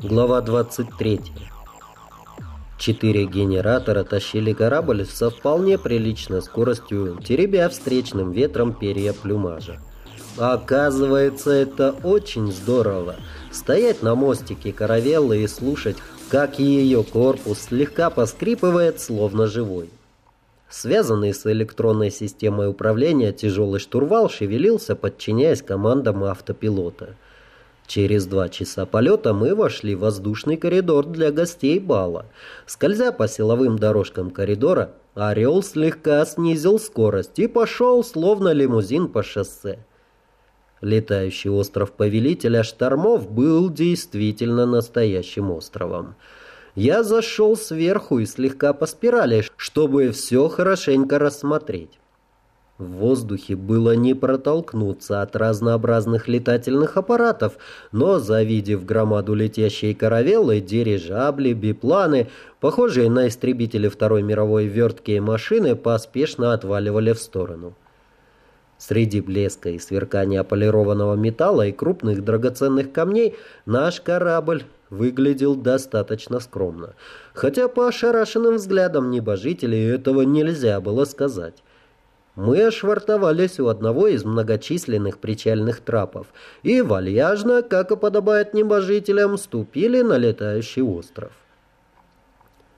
Глава 23. Четыре генератора тащили корабль со вполне приличной скоростью, теребя встречным ветром перья плюмажа. Оказывается, это очень здорово. Стоять на мостике каравеллы и слушать, как ее корпус слегка поскрипывает, словно живой. Связанный с электронной системой управления тяжелый штурвал шевелился, подчиняясь командам автопилота – Через два часа полета мы вошли в воздушный коридор для гостей бала. Скользя по силовым дорожкам коридора, «Орел» слегка снизил скорость и пошел, словно лимузин по шоссе. Летающий остров Повелителя Штормов был действительно настоящим островом. Я зашел сверху и слегка по спирали, чтобы все хорошенько рассмотреть. В воздухе было не протолкнуться от разнообразных летательных аппаратов, но, завидев громаду летящей каравеллы, дирижабли, бипланы, похожие на истребители Второй мировой верткие машины, поспешно отваливали в сторону. Среди блеска и сверкания полированного металла и крупных драгоценных камней наш корабль выглядел достаточно скромно. Хотя по ошарашенным взглядам небожителей этого нельзя было сказать. Мы ошвартовались у одного из многочисленных причальных трапов и вальяжно, как и подобает небожителям, ступили на летающий остров.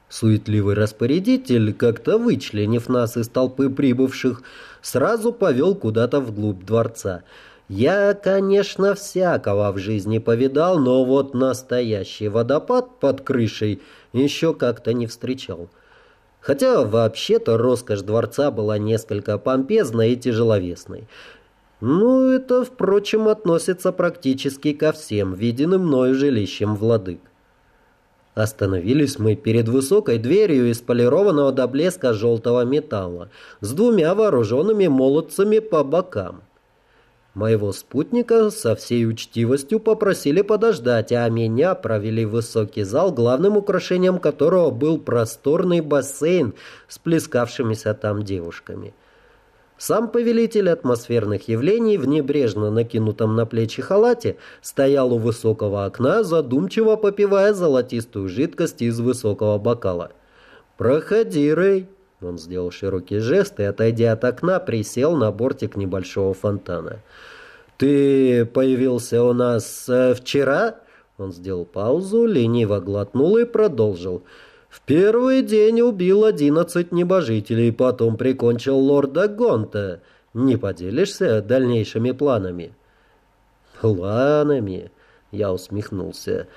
Суетливый распорядитель, как-то вычленив нас из толпы прибывших, сразу повел куда-то вглубь дворца. Я, конечно, всякого в жизни повидал, но вот настоящий водопад под крышей еще как-то не встречал. Хотя вообще-то роскошь дворца была несколько помпезной и тяжеловесной. Ну, это, впрочем, относится практически ко всем виденным мною жилищам владык. Остановились мы перед высокой дверью из полированного до блеска желтого металла с двумя вооруженными молодцами по бокам. Моего спутника со всей учтивостью попросили подождать, а меня провели в высокий зал, главным украшением которого был просторный бассейн с плескавшимися там девушками. Сам повелитель атмосферных явлений в небрежно накинутом на плечи халате стоял у высокого окна, задумчиво попивая золотистую жидкость из высокого бокала. «Проходи, Рэй!» Он сделал широкий жест и, отойдя от окна, присел на бортик небольшого фонтана. «Ты появился у нас э, вчера?» Он сделал паузу, лениво глотнул и продолжил. «В первый день убил одиннадцать небожителей, потом прикончил лорда Гонта. Не поделишься дальнейшими планами?» «Планами?» Я усмехнулся.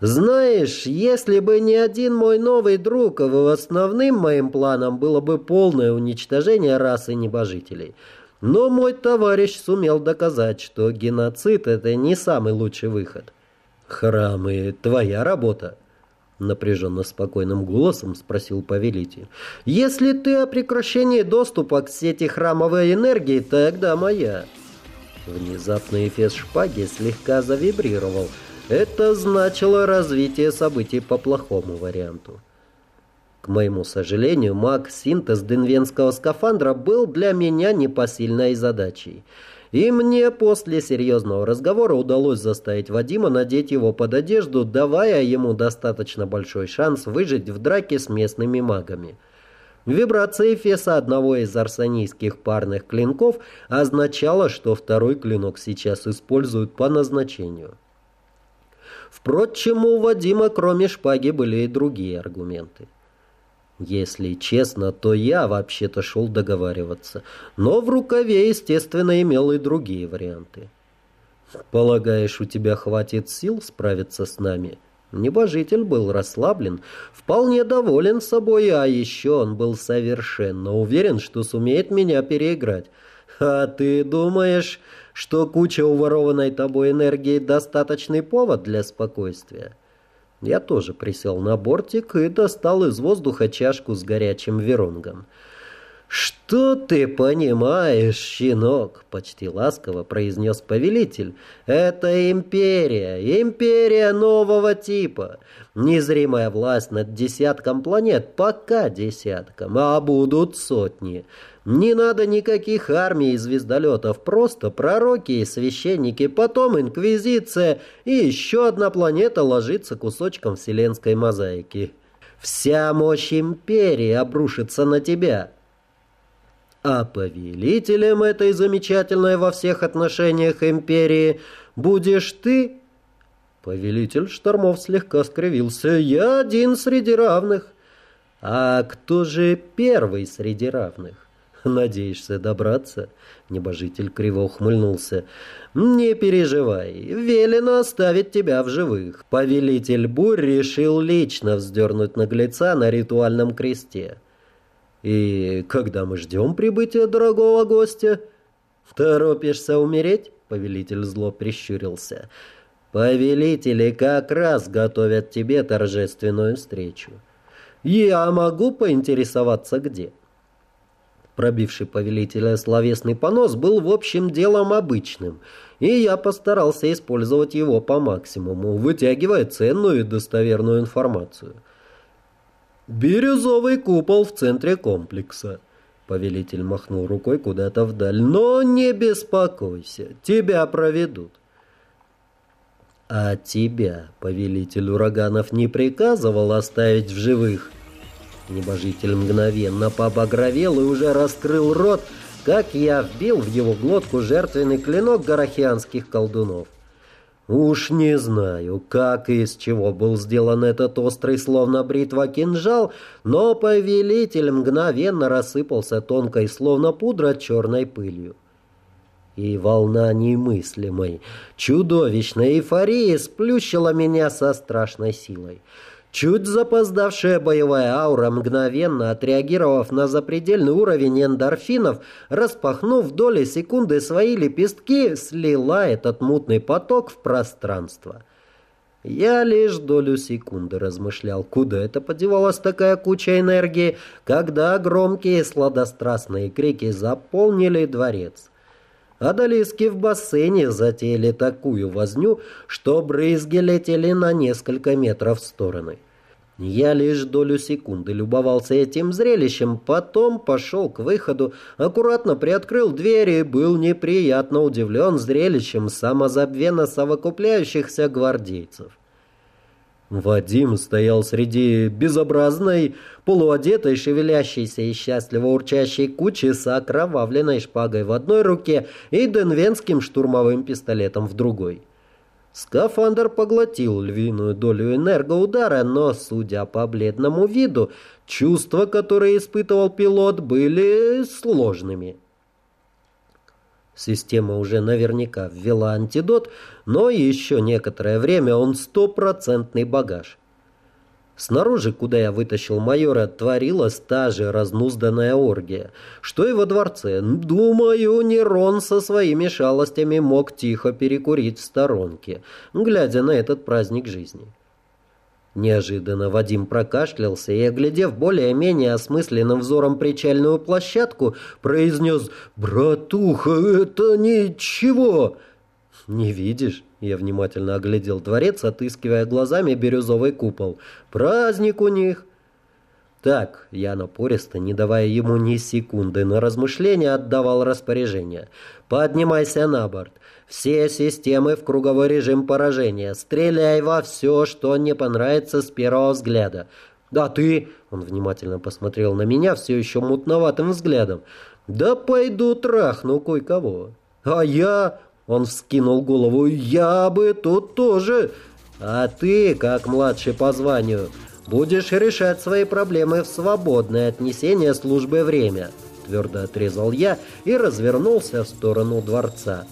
Знаешь, если бы не один мой новый друг, основным моим планом было бы полное уничтожение расы небожителей. Но мой товарищ сумел доказать, что геноцид – это не самый лучший выход. «Храмы – твоя работа?» Напряженно спокойным голосом спросил повелитель. «Если ты о прекращении доступа к сети храмовой энергии, тогда моя». Внезапно эфес шпаги слегка завибрировал – это значило развитие событий по плохому варианту. К моему сожалению, маг-синтез денвенского скафандра был для меня непосильной задачей. И мне после серьезного разговора удалось заставить Вадима надеть его под одежду, давая ему достаточно большой шанс выжить в драке с местными магами. Вибрация эфеса одного из арсенийских парных клинков означала, что второй клинок сейчас используют по назначению. Впрочем, у Вадима кроме шпаги были и другие аргументы. Если честно, то я вообще-то шел договариваться, но в рукаве, естественно, имел и другие варианты. «Полагаешь, у тебя хватит сил справиться с нами?» Небожитель был расслаблен, вполне доволен собой, а еще он был совершенно уверен, что сумеет меня переиграть. «А ты думаешь, что куча уворованной тобой энергии достаточный повод для спокойствия. Я тоже присел на бортик и достал из воздуха чашку с горячим веронгом. «Что ты понимаешь, щенок?» — почти ласково произнес повелитель. «Это империя, империя нового типа. Незримая власть над десятком планет, пока десятком, а будут сотни. Не надо никаких армий и звездолетов, просто пророки и священники, потом инквизиция, и еще одна планета ложится кусочком вселенской мозаики. Вся мощь империи обрушится на тебя». А повелителем этой замечательной во всех отношениях империи будешь ты. Повелитель штормов слегка скривился. Я один среди равных. А кто же первый среди равных? Надеешься добраться? Небожитель криво ухмыльнулся. Не переживай, велено оставить тебя в живых. Повелитель бурь решил лично вздернуть наглеца на ритуальном кресте. «И когда мы ждем прибытия дорогого гостя?» «Торопишься умереть?» — повелитель зло прищурился. «Повелители как раз готовят тебе торжественную встречу. Я могу поинтересоваться, где?» Пробивший повелителя словесный понос был в общем делом обычным, и я постарался использовать его по максимуму, вытягивая ценную и достоверную информацию. «Бирюзовый купол в центре комплекса». Повелитель махнул рукой куда-то вдаль. «Но не беспокойся, тебя проведут». «А тебя, повелитель ураганов, не приказывал оставить в живых?» Небожитель мгновенно побагровел и уже раскрыл рот, как я вбил в его глотку жертвенный клинок горохианских колдунов. Уж не знаю, как и из чего был сделан этот острый, словно бритва кинжал, но повелитель мгновенно рассыпался тонкой, словно пудра, черной пылью. И волна немыслимой, чудовищной эйфории сплющила меня со страшной силой. Чуть запоздавшая боевая аура, мгновенно отреагировав на запредельный уровень эндорфинов, распахнув доли секунды свои лепестки, слила этот мутный поток в пространство. Я лишь долю секунды размышлял, куда это подевалась такая куча энергии, когда громкие сладострастные крики заполнили дворец. Адалиски в бассейне затеяли такую возню, что брызги летели на несколько метров в стороны. Я лишь долю секунды любовался этим зрелищем, потом пошел к выходу, аккуратно приоткрыл двери и был неприятно удивлен зрелищем самозабвенно совокупляющихся гвардейцев. Вадим стоял среди безобразной, полуодетой, шевелящейся и счастливо урчащей кучи с окровавленной шпагой в одной руке и денвенским штурмовым пистолетом в другой. Скафандр поглотил львиную долю энергоудара, но, судя по бледному виду, чувства, которые испытывал пилот, были сложными. Система уже наверняка ввела антидот, но еще некоторое время он стопроцентный багаж. Снаружи, куда я вытащил майора, творилась та же разнузданная оргия, что и во дворце. Думаю, Нерон со своими шалостями мог тихо перекурить в сторонке, глядя на этот праздник жизни. Неожиданно Вадим прокашлялся и, оглядев более-менее осмысленным взором причальную площадку, произнес «Братуха, это ничего!» «Не видишь?» Я внимательно оглядел дворец, отыскивая глазами бирюзовый купол. «Праздник у них!» Так, я напористо, не давая ему ни секунды на размышления, отдавал распоряжение. «Поднимайся на борт. Все системы в круговой режим поражения. Стреляй во все, что не понравится с первого взгляда. Да ты...» Он внимательно посмотрел на меня все еще мутноватым взглядом. «Да пойду трахну кое-кого. А я...» Он вскинул голову. «Я бы тут тоже...» «А ты, как младший по званию, будешь решать свои проблемы в свободное отнесение службы время», твердо отрезал я и развернулся в сторону дворца.